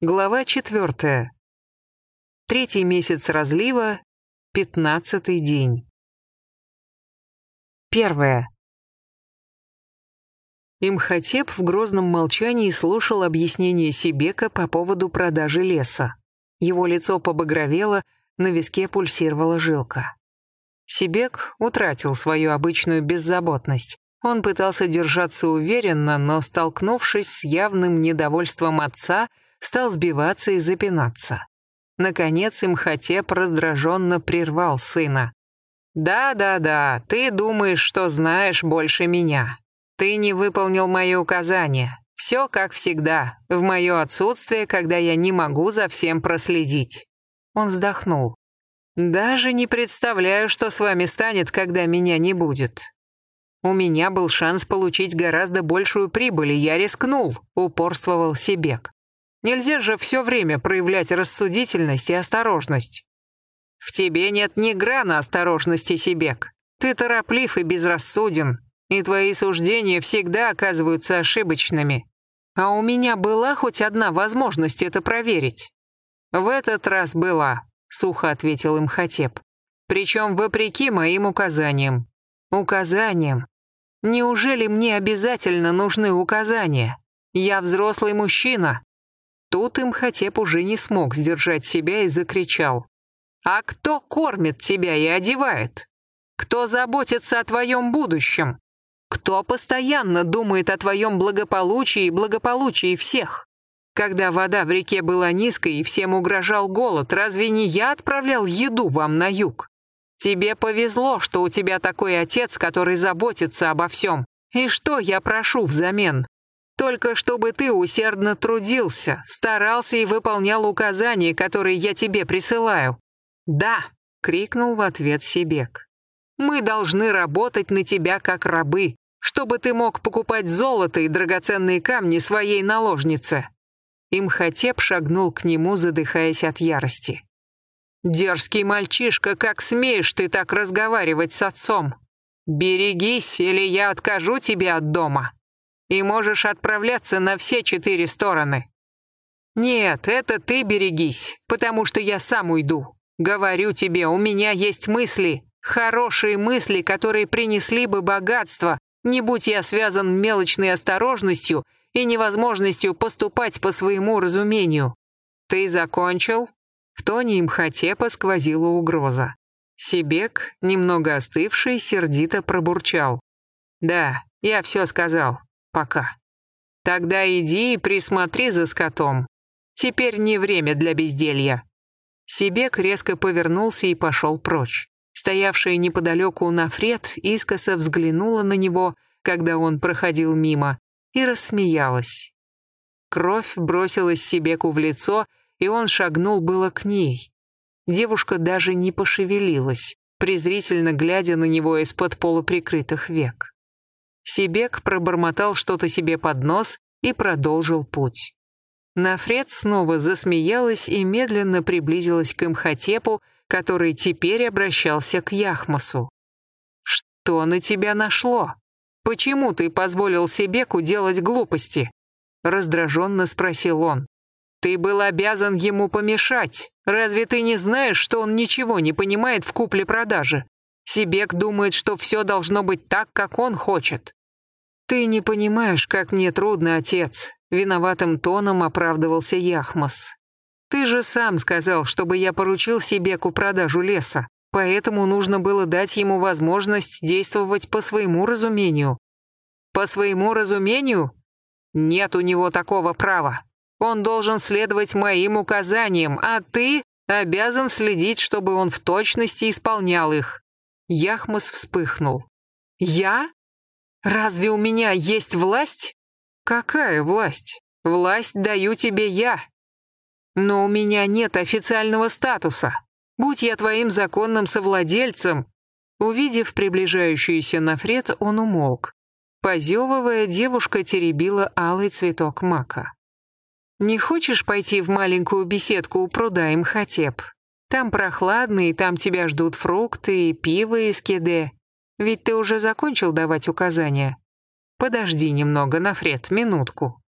Глава четвертая. Третий месяц разлива, пятнадцатый день. Первое. Имхотеп в грозном молчании слушал объяснение Сибека по поводу продажи леса. Его лицо побагровело, на виске пульсировала жилка. Сибек утратил свою обычную беззаботность. Он пытался держаться уверенно, но, столкнувшись с явным недовольством отца, стал сбиваться и запинаться. Наконец Имхотеп раздраженно прервал сына. «Да-да-да, ты думаешь, что знаешь больше меня. Ты не выполнил мои указания. Все как всегда, в мое отсутствие, когда я не могу за всем проследить». Он вздохнул. «Даже не представляю, что с вами станет, когда меня не будет. У меня был шанс получить гораздо большую прибыль, и я рискнул», — упорствовал Сибек. Нельзя же все время проявлять рассудительность и осторожность. В тебе нет ни грана осторожности, Сибек. Ты тороплив и безрассуден, и твои суждения всегда оказываются ошибочными. А у меня была хоть одна возможность это проверить. В этот раз была, сухо ответил им Хатеп. Причем вопреки моим указаниям. Указаниям. Неужели мне обязательно нужны указания? Я взрослый мужчина, Тут Имхотеп уже не смог сдержать себя и закричал. «А кто кормит тебя и одевает? Кто заботится о твоем будущем? Кто постоянно думает о твоем благополучии и благополучии всех? Когда вода в реке была низкой и всем угрожал голод, разве не я отправлял еду вам на юг? Тебе повезло, что у тебя такой отец, который заботится обо всем. И что я прошу взамен? Только чтобы ты усердно трудился, старался и выполнял указания, которые я тебе присылаю. Да, крикнул в ответ Сибек. Мы должны работать на тебя как рабы, чтобы ты мог покупать золото и драгоценные камни своей наложнице. Имхотеп шагнул к нему, задыхаясь от ярости. «Дерзкий мальчишка, как смеешь ты так разговаривать с отцом? Берегись, или я откажу тебе от дома!» И можешь отправляться на все четыре стороны. Нет, это ты берегись, потому что я сам уйду. Говорю тебе, у меня есть мысли, хорошие мысли, которые принесли бы богатство, не будь я связан мелочной осторожностью и невозможностью поступать по своему разумению. Ты закончил? В тоне Имхотепа сквозила угроза. Сибек, немного остывший, сердито пробурчал. «Да, я все сказал. Пока. Тогда иди и присмотри за скотом. Теперь не время для безделья». Сибек резко повернулся и пошел прочь. Стоявшая неподалеку Нафред искоса взглянула на него, когда он проходил мимо, и рассмеялась. Кровь бросилась Сибеку в лицо, и он шагнул было к ней. Девушка даже не пошевелилась, презрительно глядя на него из-под полуприкрытых век. Сибек пробормотал что-то себе под нос и продолжил путь. Нафред снова засмеялась и медленно приблизилась к Имхотепу, который теперь обращался к Яхмасу. «Что на тебя нашло? Почему ты позволил Сибеку делать глупости?» Раздраженно спросил он. «Ты был обязан ему помешать. Разве ты не знаешь, что он ничего не понимает в купле-продаже? Сибек думает, что все должно быть так, как он хочет. «Ты не понимаешь, как мне трудно, отец», — виноватым тоном оправдывался Яхмас. «Ты же сам сказал, чтобы я поручил Сибеку продажу леса, поэтому нужно было дать ему возможность действовать по своему разумению». «По своему разумению? Нет у него такого права. Он должен следовать моим указаниям, а ты обязан следить, чтобы он в точности исполнял их». Яхмас вспыхнул. «Я? Разве у меня есть власть? Какая власть? Власть даю тебе я. Но у меня нет официального статуса. Будь я твоим законным совладельцем. Увидев приближающуюся Нафред, он умолк. Позевывая, девушка теребила алый цветок мака. «Не хочешь пойти в маленькую беседку у пруда Имхотеп? Там прохладно, и там тебя ждут фрукты и пиво из кеде. Ведь ты уже закончил давать указания. Подожди немного, Нафред, минутку.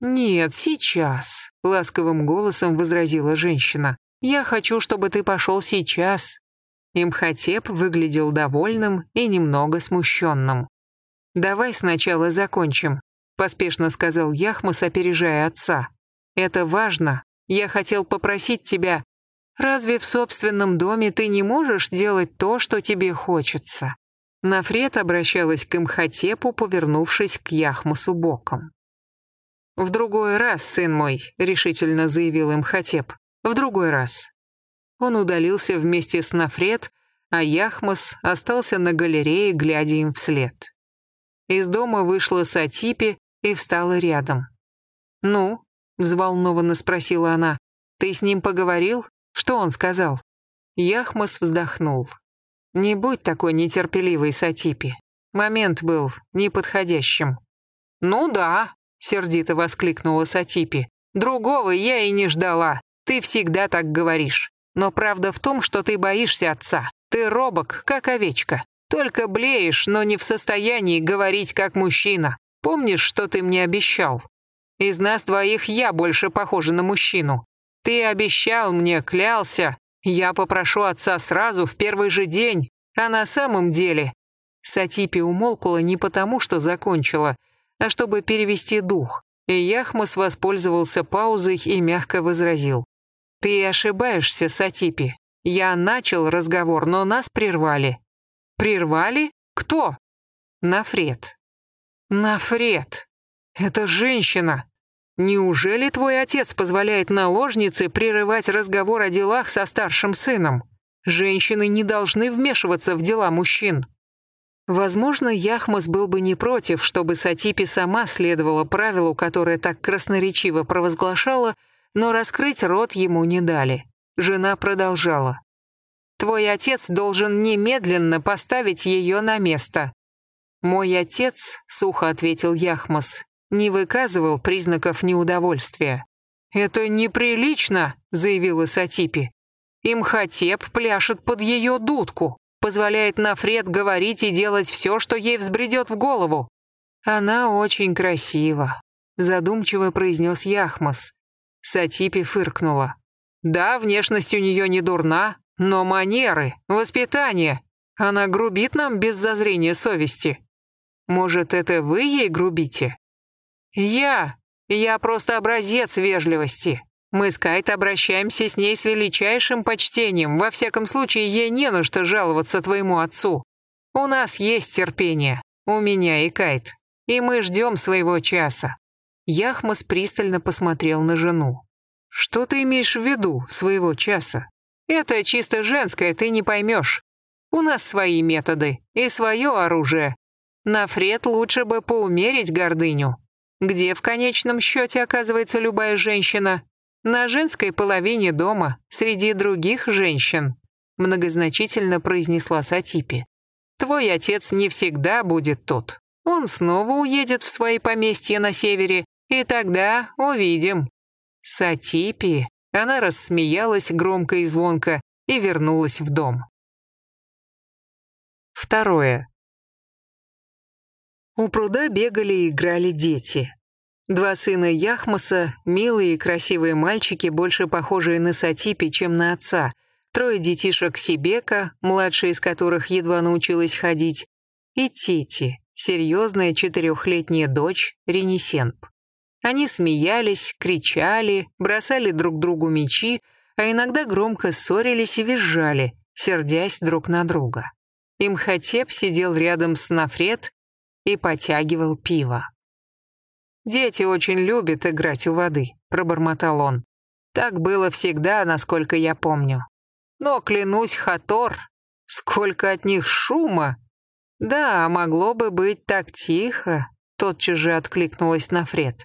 «Нет, сейчас», — ласковым голосом возразила женщина. «Я хочу, чтобы ты пошел сейчас». Имхотеп выглядел довольным и немного смущенным. «Давай сначала закончим», — поспешно сказал Яхмас, опережая отца. «Это важно. Я хотел попросить тебя, разве в собственном доме ты не можешь делать то, что тебе хочется?» Нафред обращалась к Имхотепу, повернувшись к Яхмасу боком. «В другой раз, сын мой», — решительно заявил им Хатеп. «В другой раз». Он удалился вместе с Нафред, а Яхмас остался на галерее, глядя им вслед. Из дома вышла Сатипи и встала рядом. «Ну?» — взволнованно спросила она. «Ты с ним поговорил? Что он сказал?» Яхмас вздохнул. «Не будь такой нетерпеливой, Сатипи. Момент был неподходящим». «Ну да», — сердито воскликнула Сатипи. «Другого я и не ждала. Ты всегда так говоришь. Но правда в том, что ты боишься отца. Ты робок, как овечка. Только блеешь, но не в состоянии говорить как мужчина. Помнишь, что ты мне обещал? Из нас двоих я больше похожа на мужчину. Ты обещал мне, клялся. Я попрошу отца сразу, в первый же день. А на самом деле...» Сатипи умолкла не потому, что закончила, а чтобы перевести дух. И Яхмас воспользовался паузой и мягко возразил. «Ты ошибаешься, Сатипи. Я начал разговор, но нас прервали». «Прервали? Кто?» «Нафред». «Нафред. Это женщина. Неужели твой отец позволяет наложнице прерывать разговор о делах со старшим сыном? Женщины не должны вмешиваться в дела мужчин». Возможно, Яхмас был бы не против, чтобы Сатипи сама следовала правилу, которое так красноречиво провозглашала, но раскрыть рот ему не дали. Жена продолжала. «Твой отец должен немедленно поставить ее на место». «Мой отец», — сухо ответил Яхмас, не выказывал признаков неудовольствия. «Это неприлично», — заявила Сатипи. «Имхотеп пляшет под ее дудку» позволяет Нафред говорить и делать все, что ей взбредет в голову. Она очень красива, задумчиво произнес Яхмас. Сатипи фыркнула. Да, внешность у нее не дурна, но манеры, воспитание. Она грубит нам без зазрения совести. Может, это вы ей грубите? Я. Я просто образец вежливости. Мы с Кайт обращаемся с ней с величайшим почтением. Во всяком случае, ей не на что жаловаться твоему отцу. У нас есть терпение. У меня и Кайт. И мы ждем своего часа». Яхмас пристально посмотрел на жену. «Что ты имеешь в виду, своего часа? Это чисто женское, ты не поймешь. У нас свои методы и свое оружие. На Фред лучше бы поумерить гордыню. Где в конечном счете оказывается любая женщина? На женской половине дома, среди других женщин, многозначительно произнесла Сатипи. Твой отец не всегда будет тут. Он снова уедет в свои поместья на севере, и тогда увидим. Сатипи. Она рассмеялась громко и звонко и вернулась в дом. Второе. У пруда бегали и играли дети. Два сына Яхмаса, милые и красивые мальчики, больше похожие на Сатипи, чем на отца, трое детишек Сибека, младшая из которых едва научилась ходить, и Тити, серьезная четырехлетняя дочь Ренесенп. Они смеялись, кричали, бросали друг другу мечи, а иногда громко ссорились и визжали, сердясь друг на друга. Имхотеп сидел рядом с Нафред и потягивал пиво. «Дети очень любят играть у воды», — пробормотал он. «Так было всегда, насколько я помню. Но, клянусь, Хатор, сколько от них шума!» «Да, могло бы быть так тихо», — тотчас же откликнулась Нафред.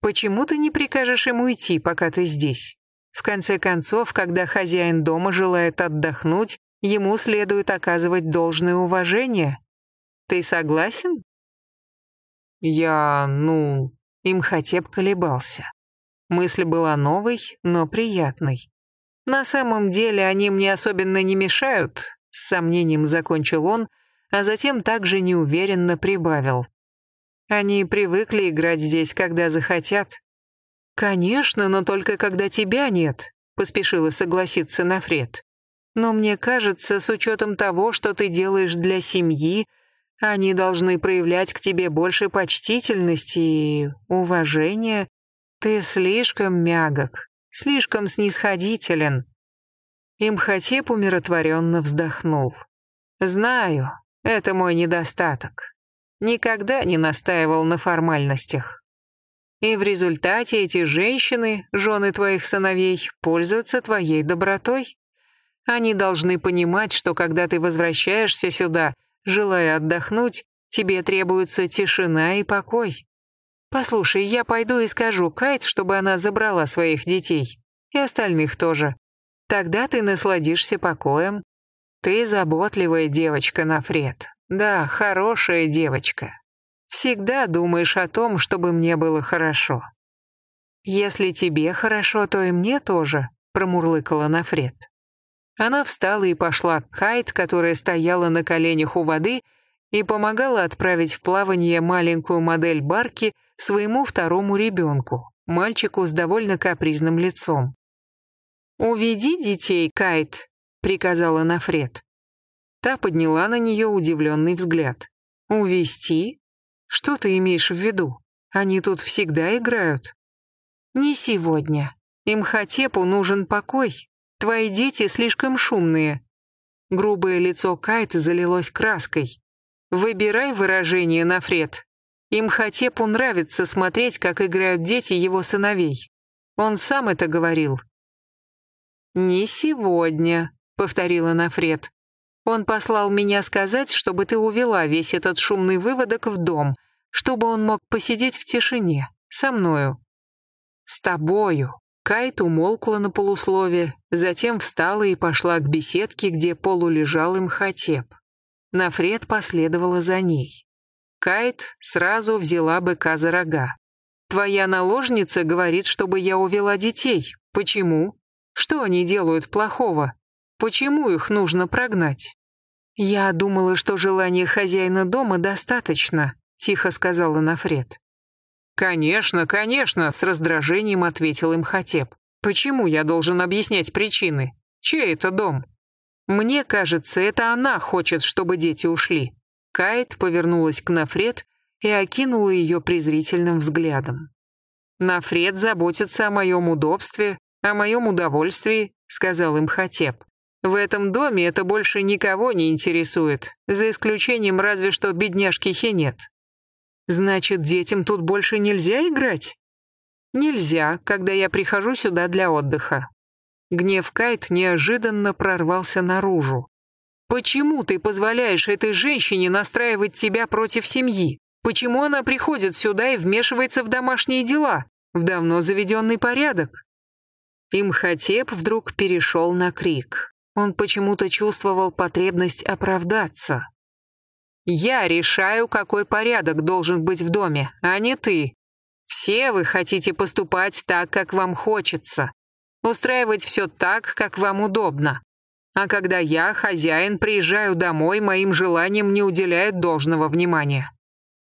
«Почему ты не прикажешь ему уйти, пока ты здесь? В конце концов, когда хозяин дома желает отдохнуть, ему следует оказывать должное уважение. Ты согласен?» «Я, ну, Имхотеп колебался. Мысль была новой, но приятной. «На самом деле они мне особенно не мешают», — с сомнением закончил он, а затем также неуверенно прибавил. «Они привыкли играть здесь, когда захотят, «Конечно, но только когда тебя нет», — поспешила согласиться Нафред. «Но мне кажется, с учетом того, что ты делаешь для семьи, они должны проявлять к тебе больше почтительности и уважения. Ты слишком мягок, слишком снисходителен». Имхотеп умиротворенно вздохнул. «Знаю, это мой недостаток. Никогда не настаивал на формальностях. И в результате эти женщины, жены твоих сыновей, пользуются твоей добротой. Они должны понимать, что когда ты возвращаешься сюда, желая отдохнуть, тебе требуется тишина и покой. Послушай, я пойду и скажу Кайт, чтобы она забрала своих детей. И остальных тоже. Тогда ты насладишься покоем. Ты заботливая девочка, Нафред. Да, хорошая девочка. Всегда думаешь о том, чтобы мне было хорошо. Если тебе хорошо, то и мне тоже, промурлыкала Нафред. Она встала и пошла к Кайт, которая стояла на коленях у воды и помогала отправить в плавание маленькую модель барки своему второму ребенку, мальчику с довольно капризным лицом. «Уведи детей, Кайт», — приказала Нафред. Та подняла на нее удивленный взгляд. «Увести? Что ты имеешь в виду? Они тут всегда играют». «Не сегодня. Им Хатепу нужен покой. Твои дети слишком шумные». Грубое лицо Кайта залилось краской. «Выбирай выражение, Нафред. Им Хатепу нравится смотреть, как играют дети его сыновей. Он сам это говорил». «Не сегодня», — повторила Нафред. Он послал меня сказать, чтобы ты увела весь этот шумный выводок в дом, чтобы он мог посидеть в тишине, со мною. С тобою. Кайт умолкла на полуслове, затем встала и пошла к беседке, где полулежал им Хатеп. Нафред последовала за ней. Кайт сразу взяла быка за рога. «Твоя наложница говорит, чтобы я увела детей. Почему? Что они делают плохого?» Почему их нужно прогнать? Я думала, что желания хозяина дома достаточно, тихо сказала Нафред. Конечно, конечно, с раздражением ответил им Хатеп. Почему я должен объяснять причины? Чей это дом? Мне кажется, это она хочет, чтобы дети ушли. Кайт повернулась к Нафред и окинула ее презрительным взглядом. «Нафред заботится о моем удобстве, о моем удовольствии», — сказал им Хатеп. В этом доме это больше никого не интересует, за исключением разве что бедняжки Хинет. Значит, детям тут больше нельзя играть? Нельзя, когда я прихожу сюда для отдыха. Гнев Кайт неожиданно прорвался наружу. Почему ты позволяешь этой женщине настраивать тебя против семьи? Почему она приходит сюда и вмешивается в домашние дела, в давно заведенный порядок? Имхотеп вдруг перешел на крик. Он почему-то чувствовал потребность оправдаться. «Я решаю, какой порядок должен быть в доме, а не ты. Все вы хотите поступать так, как вам хочется, устраивать все так, как вам удобно. А когда я, хозяин, приезжаю домой, моим желаниям не уделяют должного внимания.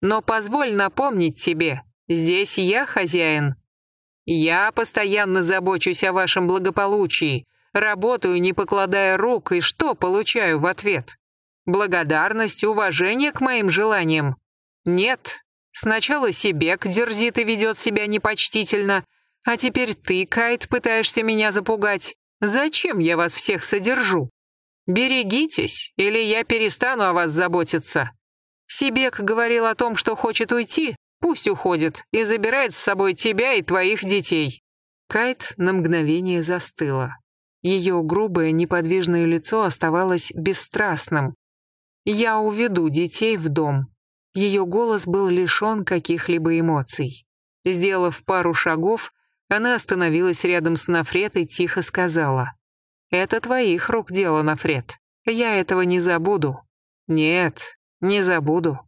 Но позволь напомнить тебе, здесь я хозяин. Я постоянно забочусь о вашем благополучии, Работаю, не покладая рук, и что получаю в ответ? Благодарность, уважение к моим желаниям? Нет. Сначала Себек дерзит и ведет себя непочтительно, а теперь ты, Кайт, пытаешься меня запугать. Зачем я вас всех содержу? Берегитесь, или я перестану о вас заботиться. Себек говорил о том, что хочет уйти, пусть уходит и забирает с собой тебя и твоих детей. Кайт на мгновение застыла. Ее грубое неподвижное лицо оставалось бесстрастным. «Я уведу детей в дом». Ее голос был лишен каких-либо эмоций. Сделав пару шагов, она остановилась рядом с Нафред и тихо сказала. «Это твоих рук дело, Нафред. Я этого не забуду». «Нет, не забуду».